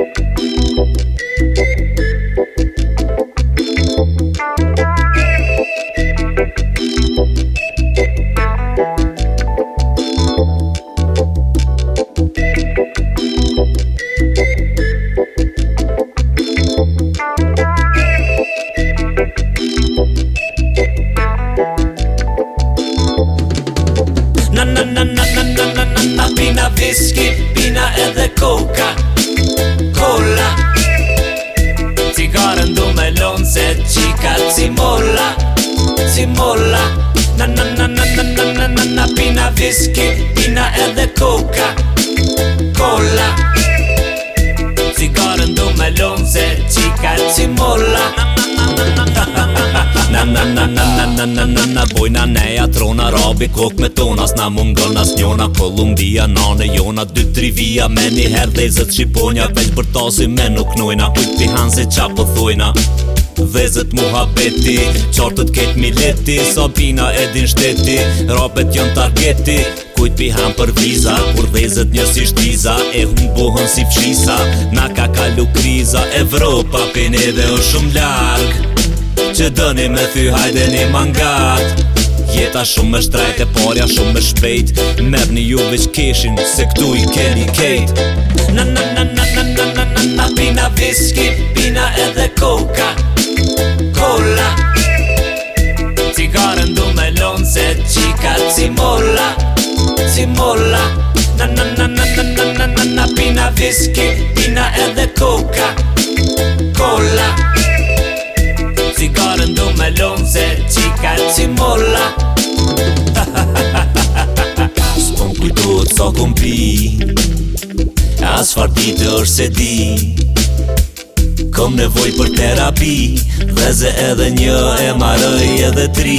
na na na na na na na Bina viski, bina edhe koka menon se qika Si molla, si molla Na na na na na na na na na Pina viski, pina edhe koka Kolla se qika Si molla, na na na na na na na na na na na na na na Na na na na na na na na na Bojna neja trona rabi kok me tona Sna mu ngon nas njona Kolumbia nane jona Dy tri via me një her dhe Shqiponja Veç për me nuk nojna Ujt p'i han se qa po thojna Dhe beti Qartët ket mi leti Sabina edin shteti Rapet jon targeti kujt pi ham për viza Kur vezet një si shtiza E hun bohën si pshisa Na ka kalu kriza Evropa pene edhe o shumë lag Që dëni me thy hajde një mangat Jeta shumë me shtrejt e porja shumë me shpejt Merë një juve që kishin se këtu i keni kejt Na na na na na na na na na Pina viski, pina edhe koka Kola Cigare ndu me lo si molla Na na na na na na na na na Pina viski, pina edhe koka Kolla Cigarën do me lonë se qika e si molla Së pëm kujtuot së so kumpi far pite është se di Kom nevoj për terapi Dhe ze edhe një e maroj edhe tri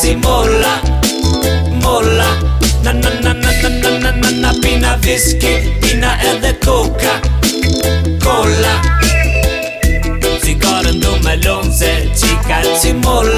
qi molla molla në në në në në në në në në pina viski pina edhe kuka kolla si kore ndu me lonë se qi molla